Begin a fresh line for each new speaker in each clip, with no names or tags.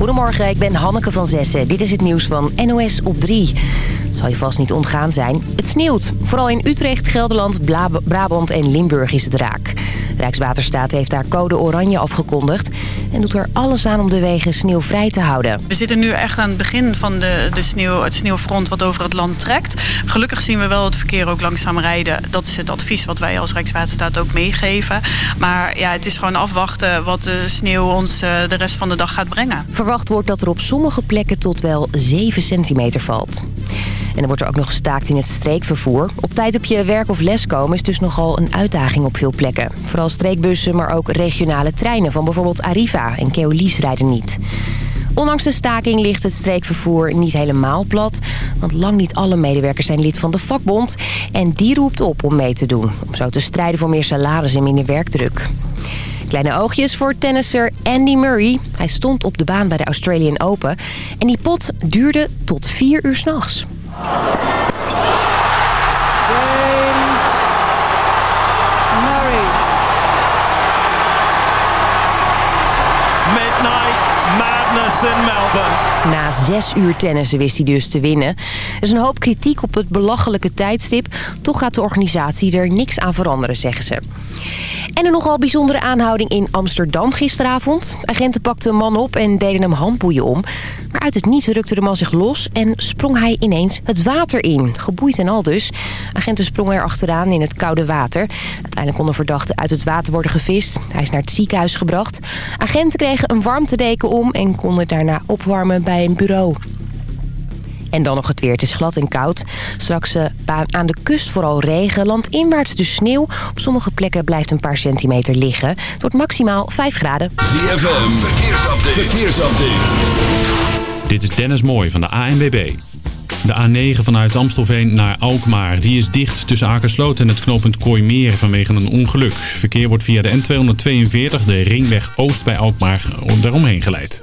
Goedemorgen, ik ben Hanneke van Zessen. Dit is het nieuws van NOS op 3. Het zal je vast niet ontgaan zijn. Het sneeuwt. Vooral in Utrecht, Gelderland, Brabant en Limburg is het raak. Rijkswaterstaat heeft daar code oranje afgekondigd... en doet er alles aan om de wegen sneeuwvrij te houden.
We zitten nu echt aan het begin van de, de sneeuw, het sneeuwfront wat over het land trekt. Gelukkig zien we wel het verkeer ook langzaam rijden. Dat is het advies wat wij als Rijkswaterstaat ook meegeven. Maar ja, het is gewoon afwachten wat de sneeuw ons eh, de rest van de dag gaat brengen.
Verwacht wordt dat er op sommige plekken tot wel 7 centimeter valt. En er wordt er ook nog gestaakt in het streekvervoer. Op tijd op je werk of les komen is dus nogal een uitdaging op veel plekken. Vooral streekbussen, maar ook regionale treinen van bijvoorbeeld Arriva en Keolis rijden niet. Ondanks de staking ligt het streekvervoer niet helemaal plat. Want lang niet alle medewerkers zijn lid van de vakbond. En die roept op om mee te doen. Om zo te strijden voor meer salaris en minder werkdruk. Kleine oogjes voor tennisser Andy Murray. Hij stond op de baan bij de Australian Open. En die pot duurde tot vier uur s'nachts.
Murray. In Melbourne.
Na zes uur tennissen wist hij dus te winnen. Er is een hoop kritiek op het belachelijke tijdstip. Toch gaat de organisatie er niks aan veranderen, zeggen ze. En een nogal bijzondere aanhouding in Amsterdam gisteravond. Agenten pakten een man op en deden hem handboeien om. Maar uit het niets rukte de man zich los en sprong hij ineens het water in. Geboeid en al dus. Agenten sprongen er achteraan in het koude water. Uiteindelijk kon de verdachte uit het water worden gevist. Hij is naar het ziekenhuis gebracht. Agenten kregen een warmtedeken om en konden daarna opwarmen bij een bureau. En dan nog het weer. Het is glad en koud. Straks uh, aan de kust vooral regen. Landinwaarts dus sneeuw. Op sommige plekken blijft een paar centimeter liggen. Het wordt maximaal 5 graden.
ZFM, verkeersupdate. verkeersupdate.
Dit is Dennis Mooij van de ANWB. De A9 vanuit Amstelveen naar Alkmaar. Die is dicht tussen Akersloot en het knooppunt Kooimeer vanwege een ongeluk. Verkeer wordt via de N242, de ringweg Oost bij Alkmaar, daaromheen geleid.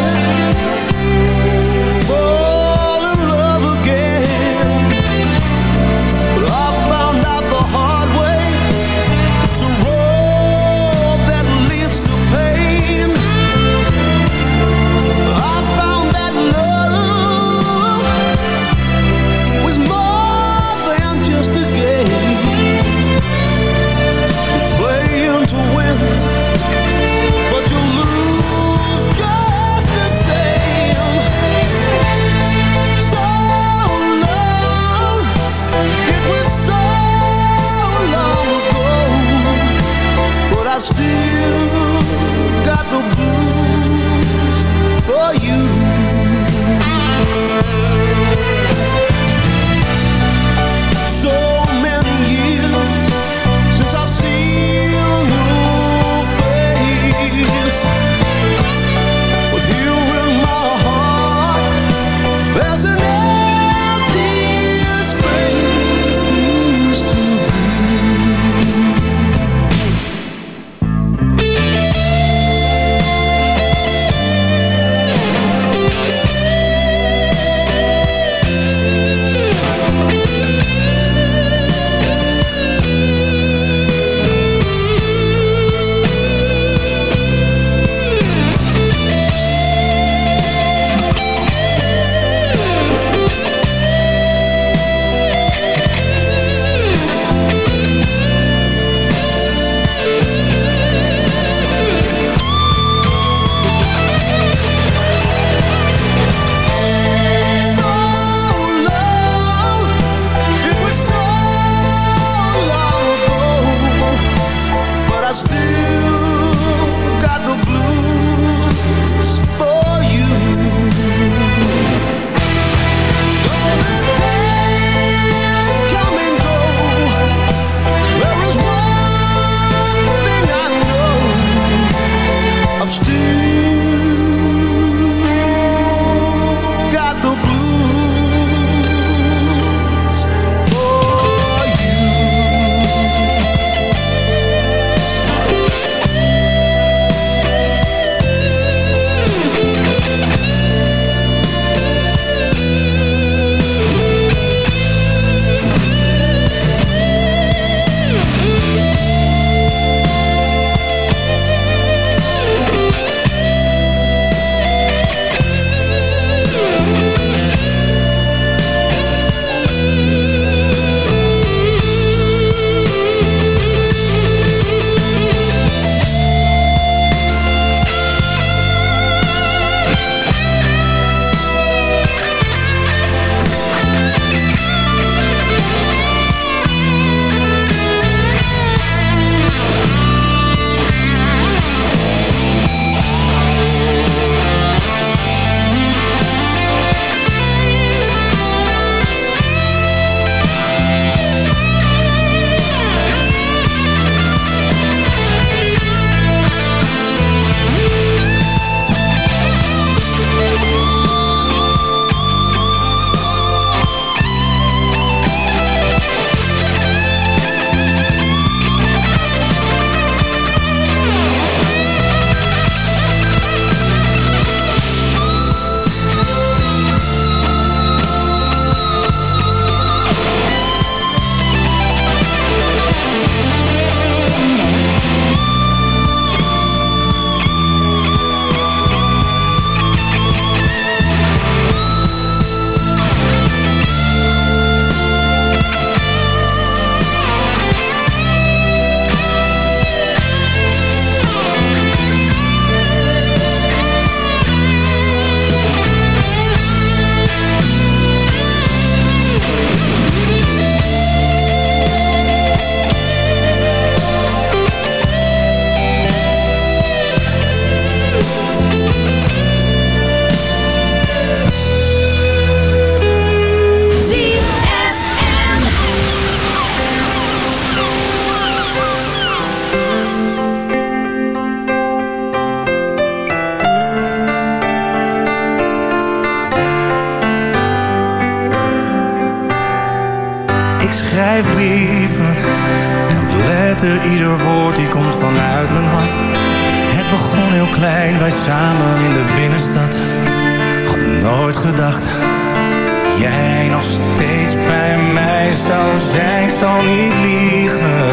Zij zal niet liegen.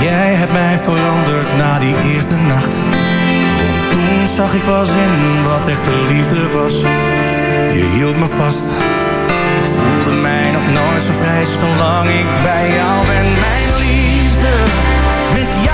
Jij hebt mij veranderd na die eerste nacht. Want toen zag ik pas in wat echte liefde was. Je hield me vast. Ik voelde mij nog nooit zo vrij zolang ik bij jou ben. Mijn liefde, met jou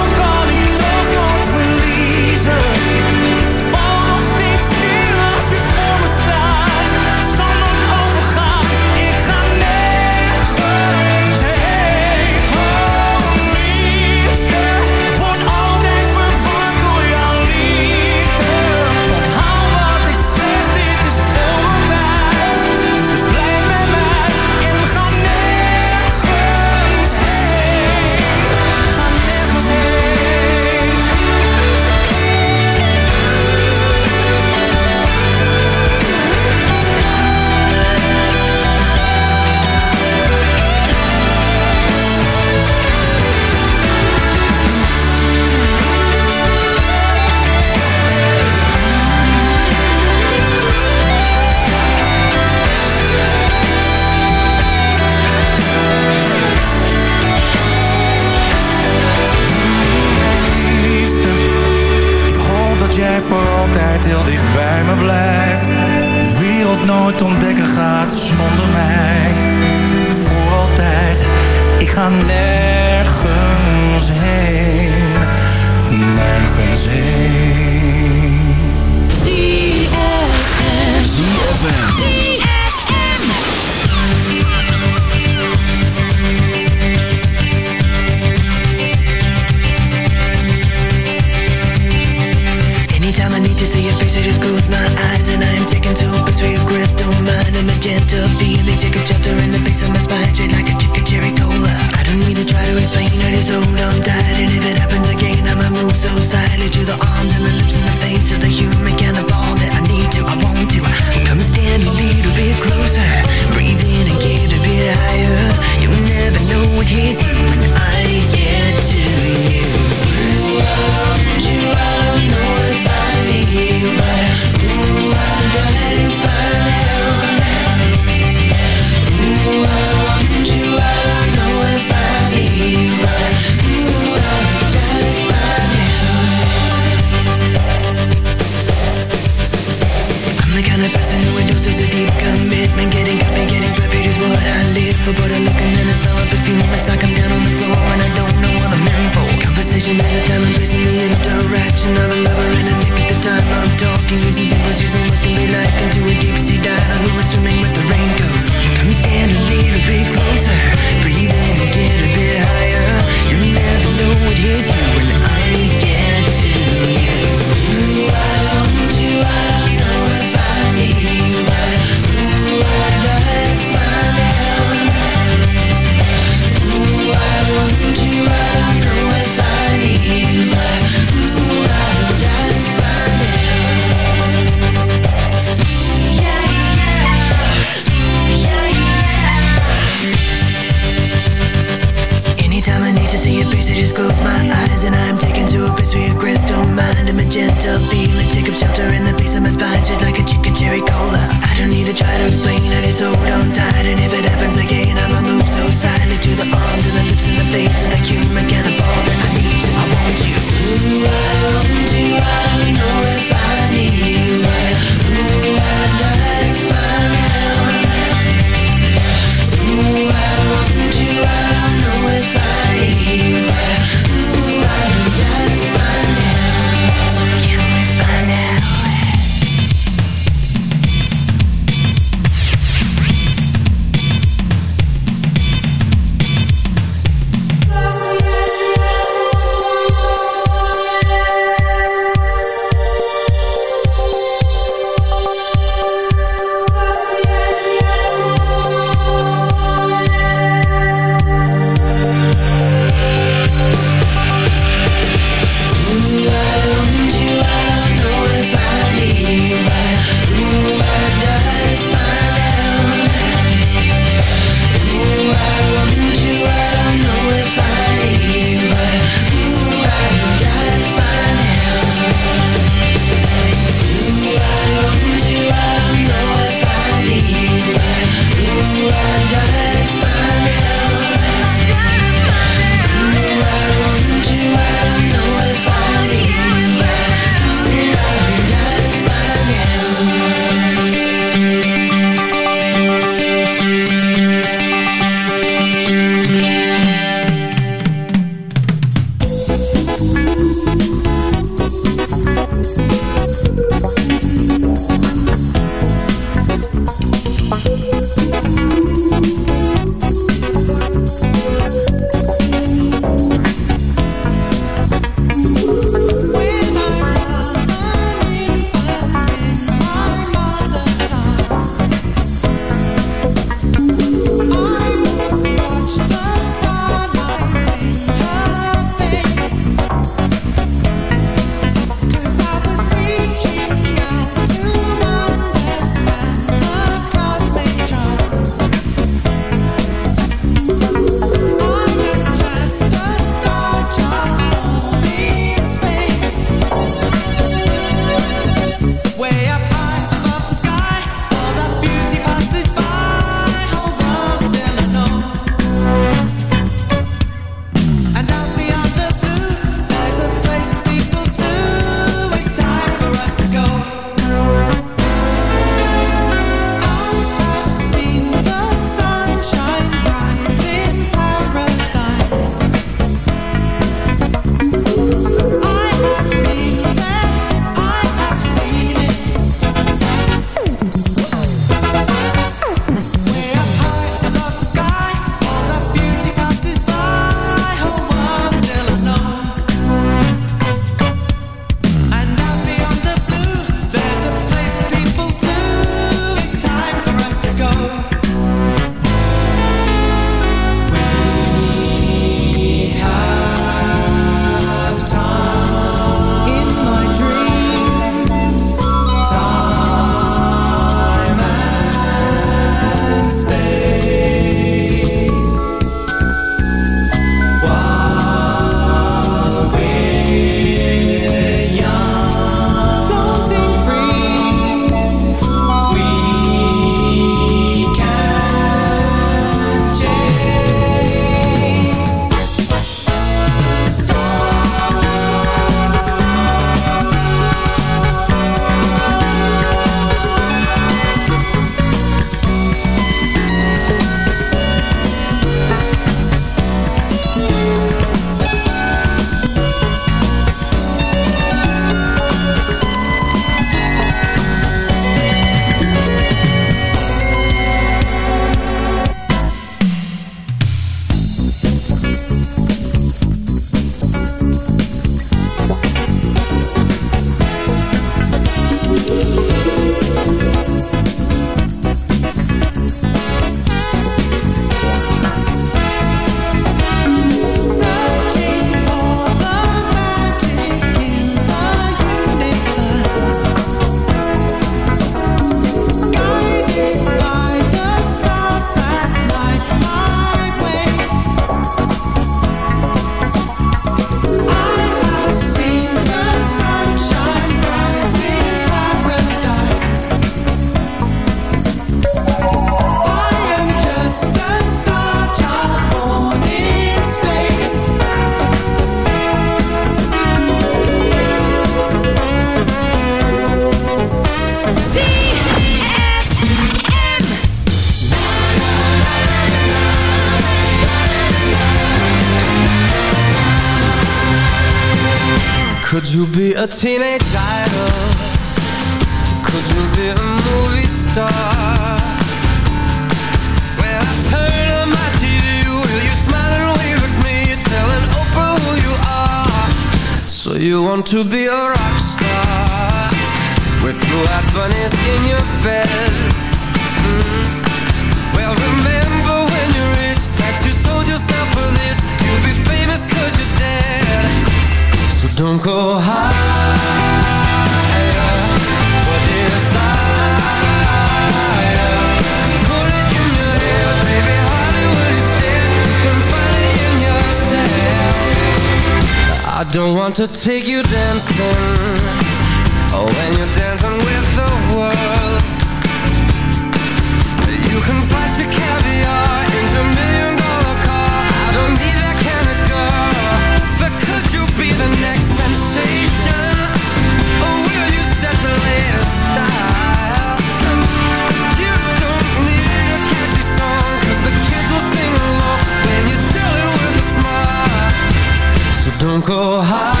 go high.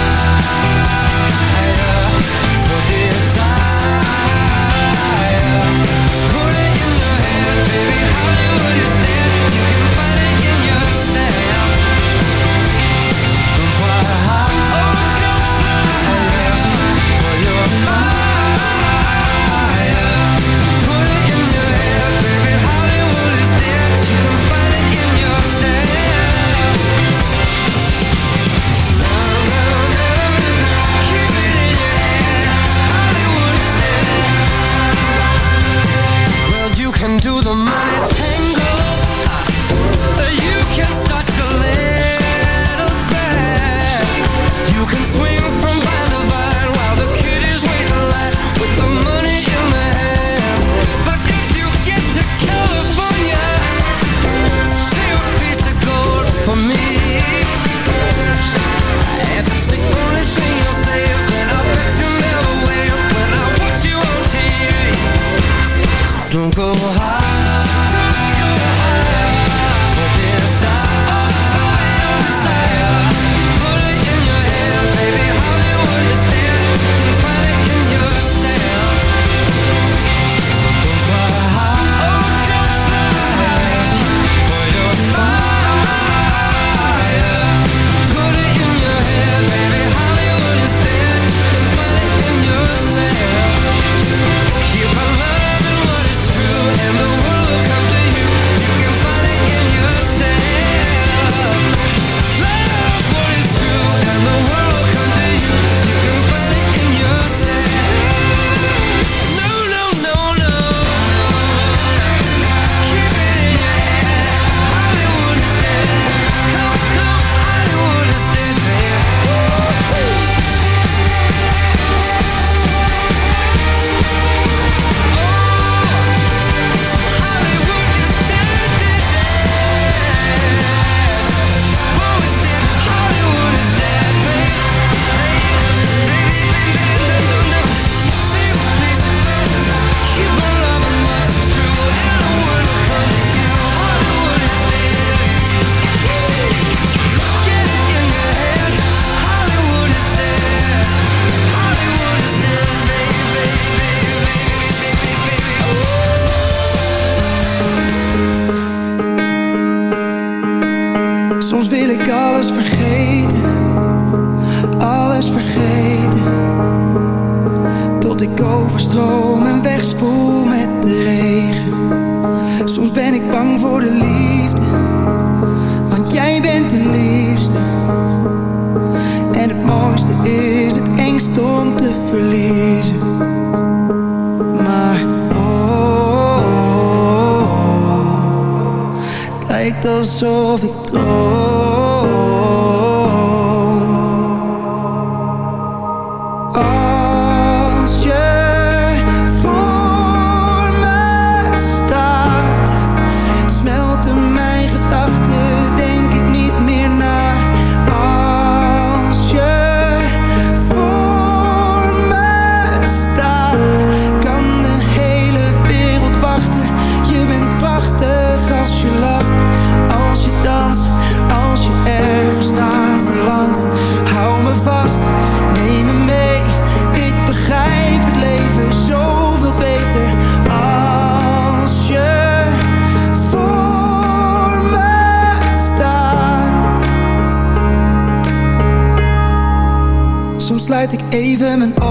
Even mijn ogen.